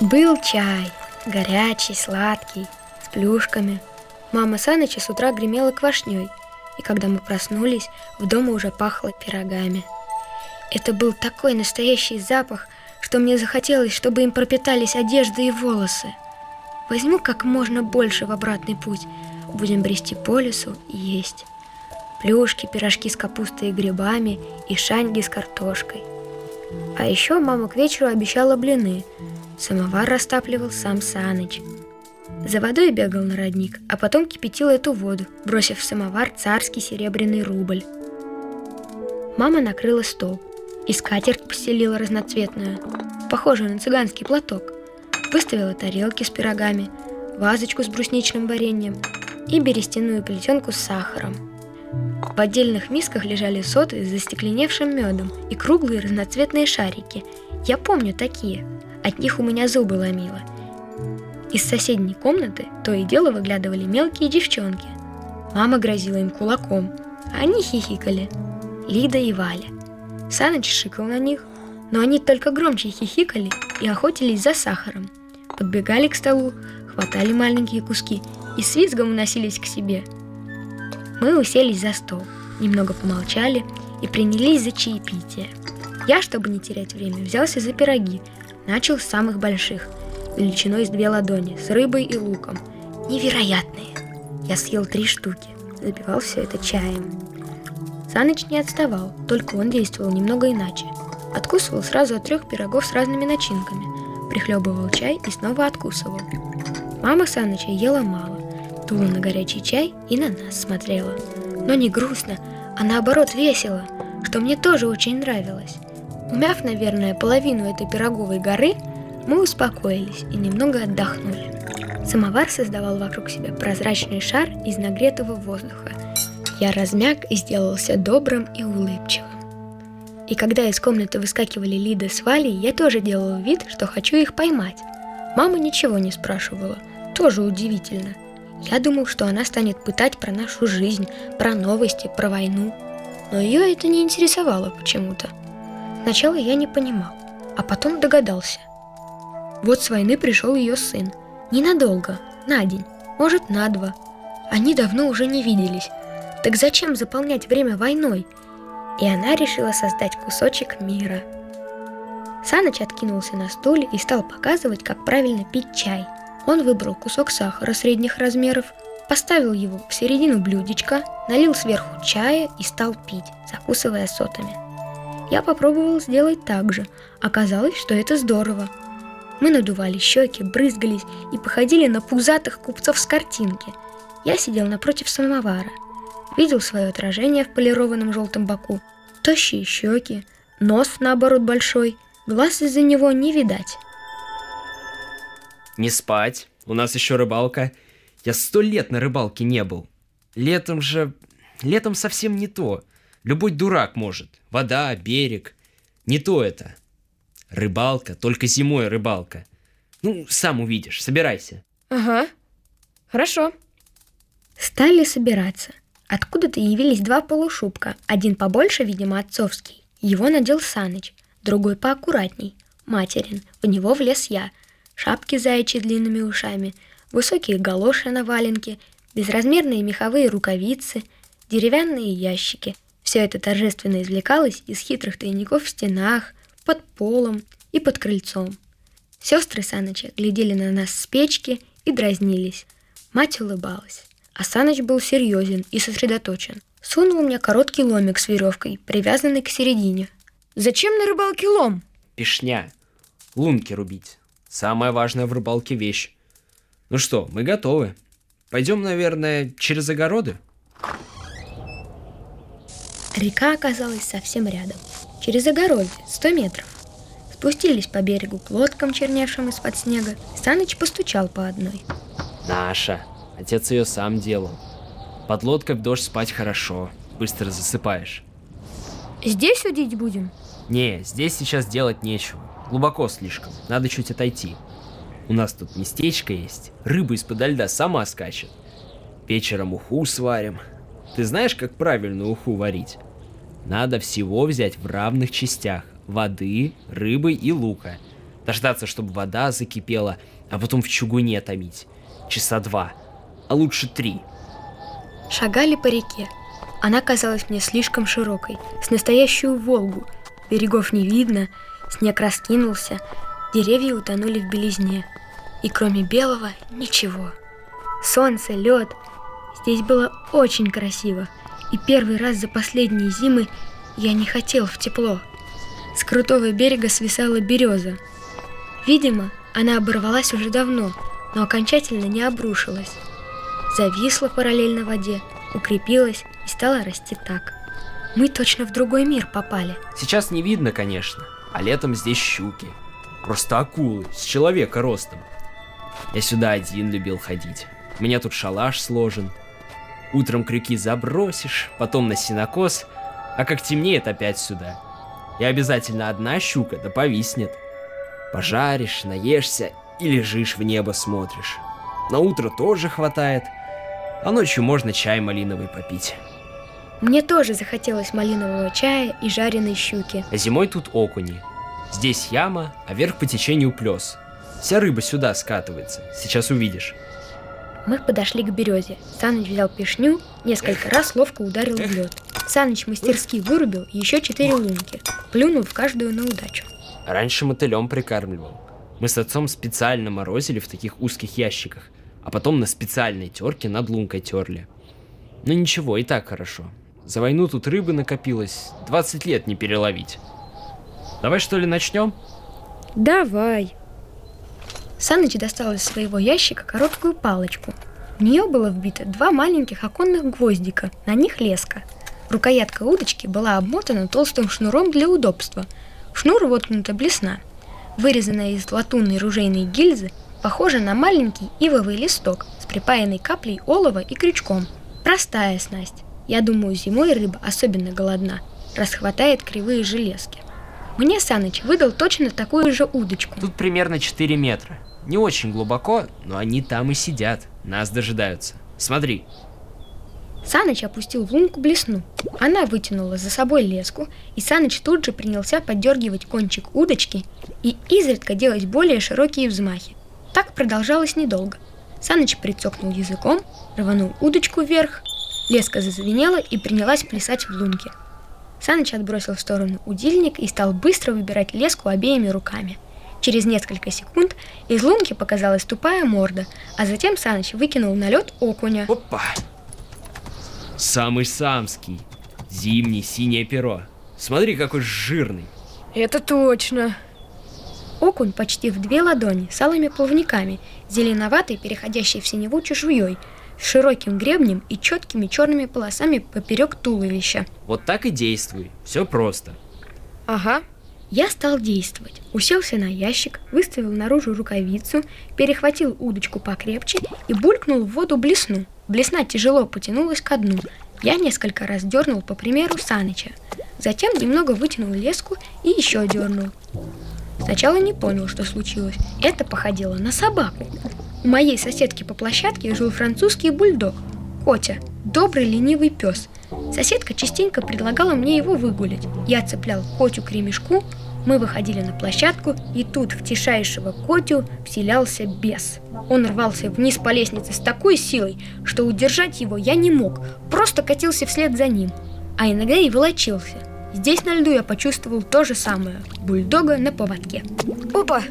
Был чай, горячий, сладкий, с плюшками. Мама Саныча с утра гремела квашней, и когда мы проснулись, в доме уже пахло пирогами. Это был такой настоящий запах, что мне захотелось, чтобы им пропитались одежда и волосы. Возьму как можно больше в обратный путь. Будем брести по лесу и есть. Плюшки, пирожки с капустой и грибами и шаньги с картошкой. А еще мама к вечеру обещала блины. Самовар растапливал сам Саныч. За водой бегал на родник, а потом кипятил эту воду, бросив в самовар царский серебряный рубль. Мама накрыла стол и скатерть постелила разноцветную, похожую на цыганский платок. Выставила тарелки с пирогами, вазочку с брусничным вареньем и берестяную плетенку с сахаром. В отдельных мисках лежали соты с застекленевшим медом и круглые разноцветные шарики. Я помню такие. От них у меня зубы ломило. Из соседней комнаты то и дело выглядывали мелкие девчонки. Мама грозила им кулаком, а они хихикали. Лида и Валя. Саныч шикал на них, но они только громче хихикали и охотились за сахаром. Подбегали к столу, хватали маленькие куски и с визгом уносились к себе. Мы уселись за стол, немного помолчали и принялись за чаепитие. Я, чтобы не терять время, взялся за пироги, начал с самых больших, величиной с две ладони, с рыбой и луком. Невероятные! Я съел три штуки, запивал все это чаем. Саныч не отставал, только он действовал немного иначе. Откусывал сразу от трех пирогов с разными начинками, прихлебывал чай и снова откусывал. Мама Саныча ела мало, дула на горячий чай и на нас смотрела. Но не грустно, а наоборот весело, что мне тоже очень нравилось. Умяв, наверное, половину этой пироговой горы, мы успокоились и немного отдохнули. Самовар создавал вокруг себя прозрачный шар из нагретого воздуха – я размяк и сделался добрым и улыбчивым. И когда из комнаты выскакивали Лида с Валей, я тоже делал вид, что хочу их поймать. Мама ничего не спрашивала, тоже удивительно. Я думал, что она станет пытать про нашу жизнь, про новости, про войну. Но ее это не интересовало почему-то. Сначала я не понимал, а потом догадался. Вот с войны пришел ее сын. Ненадолго, на день, может на два. Они давно уже не виделись, так зачем заполнять время войной? И она решила создать кусочек мира. Саныч откинулся на стуле и стал показывать, как правильно пить чай. Он выбрал кусок сахара средних размеров, поставил его в середину блюдечка, налил сверху чая и стал пить, закусывая сотами. Я попробовал сделать так же. Оказалось, что это здорово. Мы надували щеки, брызгались и походили на пузатых купцов с картинки. Я сидел напротив самовара – видел свое отражение в полированном желтом боку, тощие щеки, нос, наоборот, большой, глаз из-за него не видать. Не спать, у нас еще рыбалка. Я сто лет на рыбалке не был. Летом же... Летом совсем не то. Любой дурак может. Вода, берег. Не то это. Рыбалка, только зимой рыбалка. Ну, сам увидишь, собирайся. Ага, хорошо. Стали собираться – Откуда-то явились два полушубка, один побольше, видимо, отцовский. Его надел Саныч, другой поаккуратней, материн, в него влез я. Шапки заячьи длинными ушами, высокие галоши на валенке, безразмерные меховые рукавицы, деревянные ящики. Все это торжественно извлекалось из хитрых тайников в стенах, под полом и под крыльцом. Сестры Саныча глядели на нас с печки и дразнились. Мать улыбалась. А Саныч был серьезен и сосредоточен. Сунул мне короткий ломик с веревкой, привязанный к середине. «Зачем на рыбалке лом?» «Пешня. Лунки рубить. Самая важная в рыбалке вещь. Ну что, мы готовы. Пойдем, наверное, через огороды?» Река оказалась совсем рядом. Через огороды, сто метров. Спустились по берегу к лодкам, черневшим из-под снега. Саныч постучал по одной. «Наша!» Отец ее сам делал. Под лодкой в дождь спать хорошо, быстро засыпаешь. Здесь удить будем? Не, здесь сейчас делать нечего. Глубоко слишком, надо чуть отойти. У нас тут местечко есть, рыба из-под льда сама скачет. Вечером уху сварим. Ты знаешь, как правильно уху варить? Надо всего взять в равных частях. Воды, рыбы и лука. Дождаться, чтобы вода закипела, а потом в чугуне томить. Часа два, а лучше три. Шагали по реке. Она казалась мне слишком широкой, с настоящую Волгу. Берегов не видно, снег раскинулся, деревья утонули в белизне. И кроме белого ничего. Солнце, лед. Здесь было очень красиво. И первый раз за последние зимы я не хотел в тепло. С крутого берега свисала береза. Видимо, она оборвалась уже давно, но окончательно не обрушилась. Зависла параллельно воде, укрепилась и стала расти так. Мы точно в другой мир попали. Сейчас не видно, конечно, а летом здесь щуки. Просто акулы, с человека ростом. Я сюда один любил ходить. У меня тут шалаш сложен. Утром крюки забросишь, потом на синокос, а как темнеет опять сюда. И обязательно одна щука да повиснет. Пожаришь, наешься и лежишь в небо смотришь. На утро тоже хватает, а ночью можно чай малиновый попить. Мне тоже захотелось малинового чая и жареной щуки. А зимой тут окуни. Здесь яма, а вверх по течению плес. Вся рыба сюда скатывается, сейчас увидишь. Мы подошли к березе. Саныч взял пешню, несколько раз ловко ударил в лед. Саныч мастерски вырубил еще четыре лунки, плюнул в каждую на удачу. Раньше мотылем прикармливал. Мы с отцом специально морозили в таких узких ящиках, а потом на специальной терке над лункой терли. Ну ничего, и так хорошо. За войну тут рыбы накопилось, 20 лет не переловить. Давай что ли начнем? Давай. Саныч достал из своего ящика короткую палочку. В нее было вбито два маленьких оконных гвоздика, на них леска. Рукоятка удочки была обмотана толстым шнуром для удобства. Шнур воткнута блесна. Вырезанная из латунной ружейной гильзы, похожа на маленький ивовый листок с припаянной каплей олова и крючком. Простая снасть. Я думаю, зимой рыба особенно голодна, расхватает кривые железки. Мне Саныч выдал точно такую же удочку. Тут примерно 4 метра. Не очень глубоко, но они там и сидят, нас дожидаются. Смотри. Саныч опустил в лунку блесну. Она вытянула за собой леску, и Саныч тут же принялся поддергивать кончик удочки и изредка делать более широкие взмахи. Так продолжалось недолго. Саныч прицокнул языком, рванул удочку вверх, леска зазвенела и принялась плясать в лунке. Саныч отбросил в сторону удильник и стал быстро выбирать леску обеими руками – Через несколько секунд из лунки показалась тупая морда, а затем Саныч выкинул на лед окуня. Опа! Самый самский. Зимний, синее перо. Смотри, какой жирный. Это точно. Окунь почти в две ладони, с алыми плавниками, зеленоватой, переходящей в синеву чешуей, с широким гребнем и четкими черными полосами поперек туловища. Вот так и действуй. Все просто. Ага, я стал действовать. Уселся на ящик, выставил наружу рукавицу, перехватил удочку покрепче и булькнул в воду блесну. Блесна тяжело потянулась ко дну. Я несколько раз дернул по примеру Саныча. Затем немного вытянул леску и еще дернул. Сначала не понял, что случилось. Это походило на собаку. У моей соседки по площадке жил французский бульдог. Котя, добрый ленивый пес – Соседка частенько предлагала мне его выгулять. Я цеплял Котю к ремешку, мы выходили на площадку, и тут в тишайшего Котю вселялся бес. Он рвался вниз по лестнице с такой силой, что удержать его я не мог, просто катился вслед за ним. А иногда и волочился. Здесь на льду я почувствовал то же самое. Бульдога на поводке. Опа!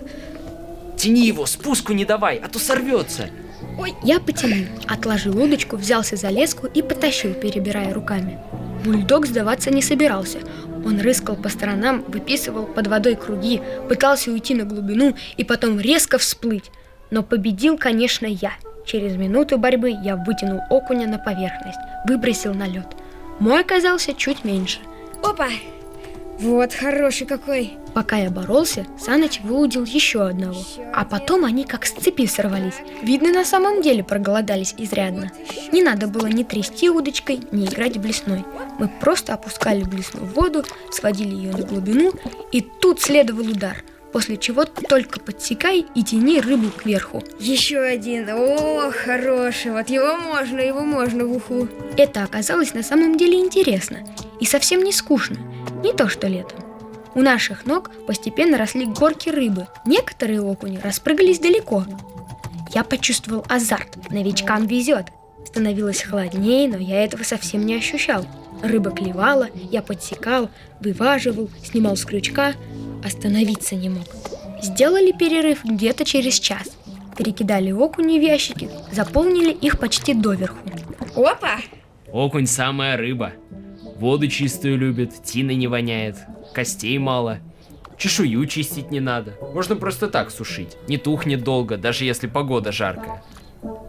Тяни его, спуску не давай, а то сорвется. Ой, я потянул, отложил удочку, взялся за леску и потащил, перебирая руками. Бульдог сдаваться не собирался. Он рыскал по сторонам, выписывал под водой круги, пытался уйти на глубину и потом резко всплыть. Но победил, конечно, я. Через минуту борьбы я вытянул окуня на поверхность, выбросил на лед. Мой оказался чуть меньше. Опа! Вот хороший какой. Пока я боролся, Саныч выудил еще одного. А потом они как с цепи сорвались. Видно, на самом деле проголодались изрядно. Не надо было ни трясти удочкой, ни играть блесной. Мы просто опускали блесну в воду, сводили ее на глубину, и тут следовал удар – после чего только подсекай и тяни рыбу кверху. Еще один. О, хороший. Вот его можно, его можно в уху. Это оказалось на самом деле интересно и совсем не скучно. Не то, что летом. У наших ног постепенно росли горки рыбы. Некоторые окуни распрыгались далеко. Я почувствовал азарт. Новичкам везет. Становилось холоднее, но я этого совсем не ощущал. Рыба клевала, я подсекал, вываживал, снимал с крючка. Остановиться не мог. Сделали перерыв где-то через час. Перекидали окуни в ящики, заполнили их почти доверху. Опа! Окунь самая рыба. Воду чистую любит, тина не воняет, костей мало. Чешую чистить не надо. Можно просто так сушить. Не тухнет долго, даже если погода жаркая.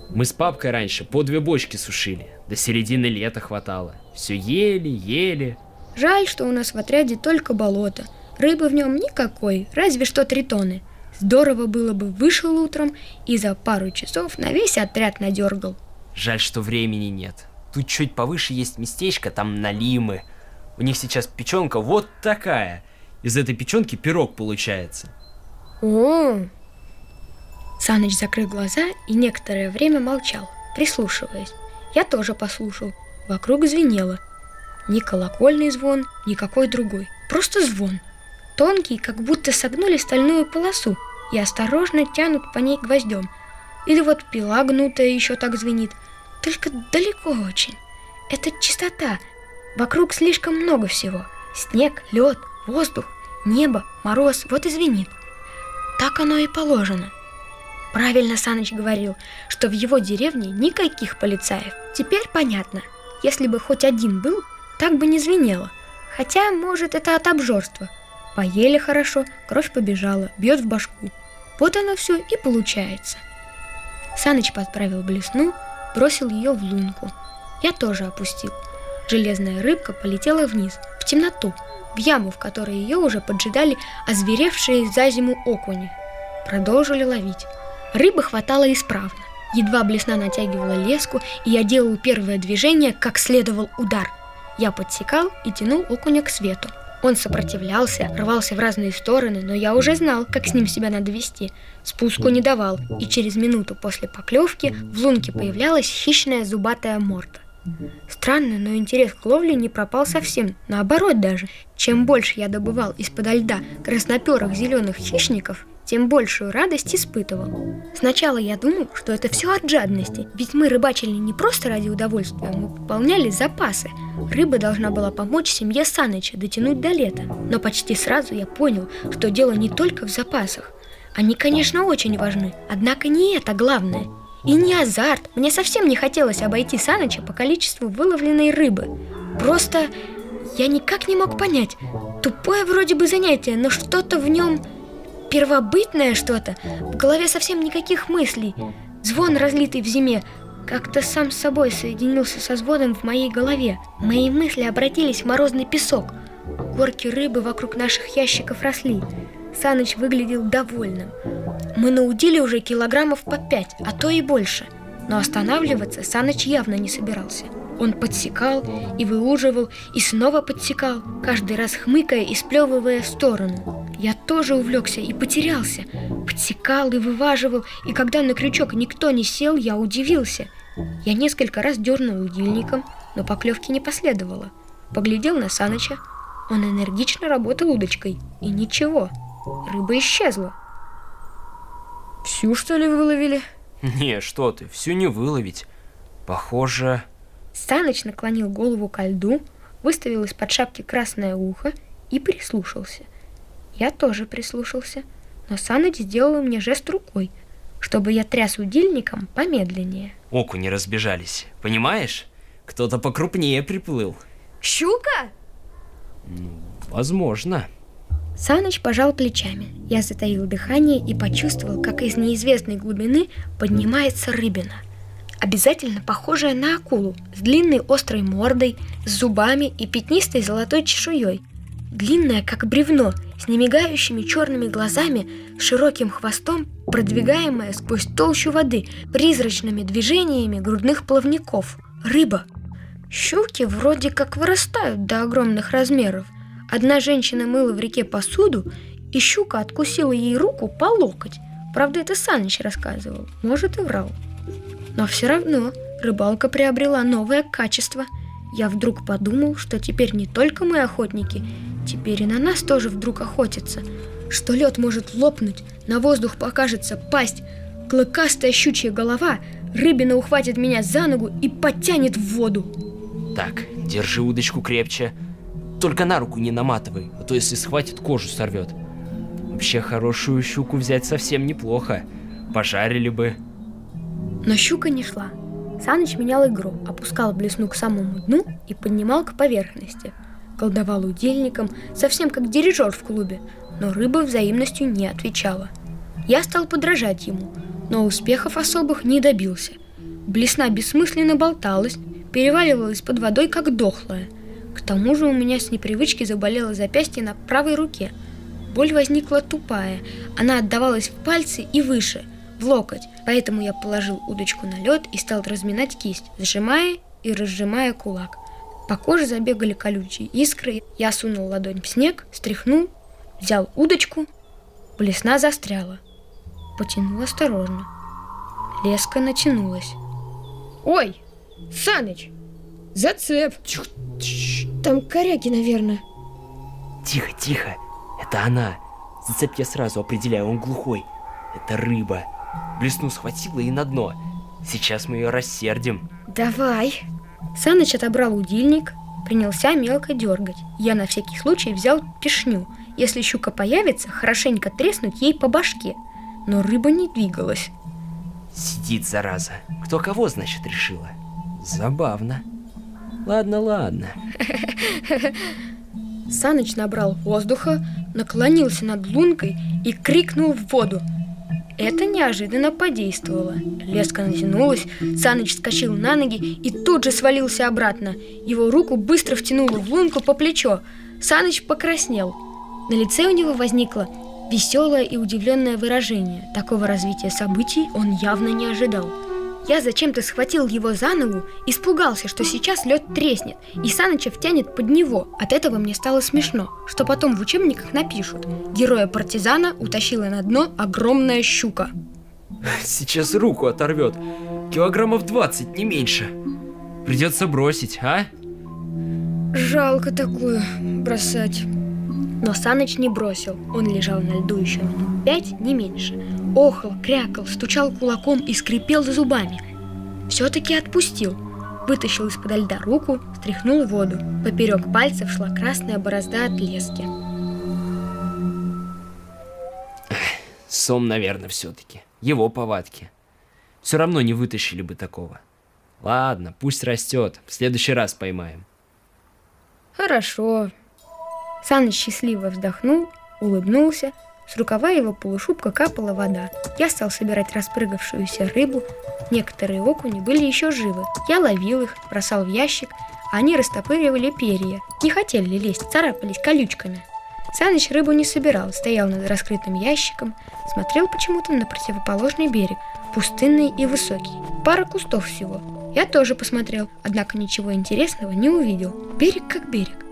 Мы с папкой раньше по две бочки сушили. До середины лета хватало. Все ели, ели. Жаль, что у нас в отряде только болото. Рыбы в нем никакой, разве что тритоны. Здорово было бы вышел утром и за пару часов на весь отряд надергал. Жаль, что времени нет. Тут чуть повыше есть местечко, там налимы. У них сейчас печенка вот такая. Из этой печенки пирог получается. О, Саныч закрыл глаза и некоторое время молчал, прислушиваясь. Я тоже послушал. Вокруг звенело. Ни колокольный звон, ни какой другой. Просто звон. Тонкий, как будто согнули стальную полосу и осторожно тянут по ней гвоздем. Или вот пила гнутая еще так звенит. Только далеко очень. Это чистота. Вокруг слишком много всего. Снег, лед, воздух, небо, мороз. Вот и звенит. Так оно и положено. Правильно Саныч говорил, что в его деревне никаких полицаев. Теперь понятно. Если бы хоть один был, так бы не звенело. Хотя, может, это от обжорства. Поели хорошо, кровь побежала, бьет в башку. Вот оно все и получается. Саныч подправил блесну, бросил ее в лунку. Я тоже опустил. Железная рыбка полетела вниз, в темноту, в яму, в которой ее уже поджидали озверевшие за зиму окуни. Продолжили ловить. Рыбы хватало исправно. Едва блесна натягивала леску, и я делал первое движение, как следовал удар. Я подсекал и тянул окуня к свету. Он сопротивлялся, рвался в разные стороны, но я уже знал, как с ним себя надо вести. Спуску не давал, и через минуту после поклевки в лунке появлялась хищная зубатая морда. Странно, но интерес к ловле не пропал совсем. Наоборот даже. Чем больше я добывал из-под льда красноперых зеленых хищников, тем большую радость испытывал. Сначала я думал, что это все от жадности, ведь мы рыбачили не просто ради удовольствия, мы пополняли запасы. Рыба должна была помочь семье Саныча дотянуть до лета. Но почти сразу я понял, что дело не только в запасах. Они, конечно, очень важны, однако не это главное. И не азарт. Мне совсем не хотелось обойти Саныча по количеству выловленной рыбы. Просто я никак не мог понять. Тупое вроде бы занятие, но что-то в нем первобытное что-то. В голове совсем никаких мыслей. Звон, разлитый в зиме, как-то сам с собой соединился со звоном в моей голове. Мои мысли обратились в морозный песок. Горки рыбы вокруг наших ящиков росли. Саныч выглядел довольным. Мы наудили уже килограммов по пять, а то и больше. Но останавливаться Саныч явно не собирался. Он подсекал и выуживал, и снова подсекал, каждый раз хмыкая и сплевывая в сторону. Я тоже увлекся и потерялся. Подсекал и вываживал, и когда на крючок никто не сел, я удивился. Я несколько раз дернул удильником, но поклевки не последовало. Поглядел на Саныча. Он энергично работал удочкой. И ничего, рыба исчезла. Всю, что ли, выловили? Не, что ты, всю не выловить. Похоже... Саныч наклонил голову ко льду, выставил из-под шапки красное ухо и прислушался. Я тоже прислушался, но Саныч сделал мне жест рукой, чтобы я тряс удильником помедленнее. Окуни разбежались, понимаешь? Кто-то покрупнее приплыл. Щука? Ну, возможно. Саныч пожал плечами. Я затаил дыхание и почувствовал, как из неизвестной глубины поднимается рыбина – обязательно похожая на акулу, с длинной острой мордой, с зубами и пятнистой золотой чешуей. Длинная, как бревно, с немигающими черными глазами, широким хвостом, продвигаемая сквозь толщу воды, призрачными движениями грудных плавников. Рыба. Щуки вроде как вырастают до огромных размеров. Одна женщина мыла в реке посуду, и щука откусила ей руку по локоть. Правда, это Саныч рассказывал, может и врал. Но все равно рыбалка приобрела новое качество. Я вдруг подумал, что теперь не только мы охотники, Теперь и на нас тоже вдруг охотятся. Что лед может лопнуть, на воздух покажется пасть, клыкастая щучья голова, рыбина ухватит меня за ногу и подтянет в воду. Так, держи удочку крепче. Только на руку не наматывай, а то если схватит, кожу сорвет. Вообще хорошую щуку взять совсем неплохо. Пожарили бы. Но щука не шла. Саныч менял игру, опускал блесну к самому дну и поднимал к поверхности. Колдовал удельником, совсем как дирижер в клубе, но рыба взаимностью не отвечала. Я стал подражать ему, но успехов особых не добился. Блесна бессмысленно болталась, переваливалась под водой, как дохлая. К тому же у меня с непривычки заболело запястье на правой руке. Боль возникла тупая, она отдавалась в пальцы и выше, в локоть, поэтому я положил удочку на лед и стал разминать кисть, сжимая и разжимая кулак. По коже забегали колючие искры, я сунул ладонь в снег, стряхнул, взял удочку, блесна застряла. Потянул осторожно. Леска натянулась. Ой, Саныч, зацеп. Тихо, Там коряки, наверное. тихо, тихо. Это она. Зацеп я сразу определяю, он глухой. Это рыба. Блесну схватила и на дно. Сейчас мы ее рассердим. Давай. Саныч отобрал удильник, принялся мелко дергать. Я на всякий случай взял пешню. Если щука появится, хорошенько треснуть ей по башке. Но рыба не двигалась. Сидит, зараза. Кто кого, значит, решила? Забавно. Ладно, ладно. Саныч набрал воздуха, наклонился над лункой и крикнул в воду. Это неожиданно подействовало. Леска натянулась, Саныч вскочил на ноги и тут же свалился обратно. Его руку быстро втянуло в лунку по плечо. Саныч покраснел. На лице у него возникло веселое и удивленное выражение. Такого развития событий он явно не ожидал. Я зачем-то схватил его за ногу, испугался, что сейчас лед треснет, и Саныча втянет под него. От этого мне стало смешно, что потом в учебниках напишут. Героя-партизана утащила на дно огромная щука. Сейчас руку оторвет. Килограммов 20, не меньше. Придется бросить, а? Жалко такую бросать. Но Саныч не бросил. Он лежал на льду еще минут пять, не меньше. Охал, крякал, стучал кулаком и скрипел зубами. Все-таки отпустил. Вытащил из-под льда руку, стряхнул воду. Поперек пальцев шла красная борозда от лески. Сом, наверное, все-таки. Его повадки. Все равно не вытащили бы такого. Ладно, пусть растет. В следующий раз поймаем. Хорошо. Саныч счастливо вздохнул, улыбнулся. С рукава его полушубка капала вода. Я стал собирать распрыгавшуюся рыбу. Некоторые окуни были еще живы. Я ловил их, бросал в ящик, а они растопыривали перья. Не хотели лезть, царапались колючками. Саныч рыбу не собирал, стоял над раскрытым ящиком, смотрел почему-то на противоположный берег, пустынный и высокий. Пара кустов всего. Я тоже посмотрел, однако ничего интересного не увидел. Берег как берег.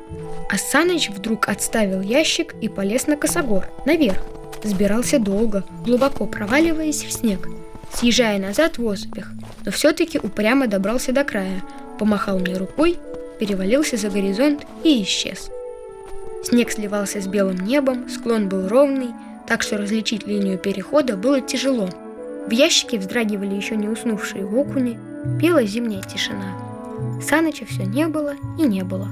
А Саныч вдруг отставил ящик и полез на косогор, наверх. Сбирался долго, глубоко проваливаясь в снег, съезжая назад в осыпях, но все-таки упрямо добрался до края, помахал мне рукой, перевалился за горизонт и исчез. Снег сливался с белым небом, склон был ровный, так что различить линию перехода было тяжело. В ящике вздрагивали еще не уснувшие окуни, пела зимняя тишина. Саныча все не было и не было.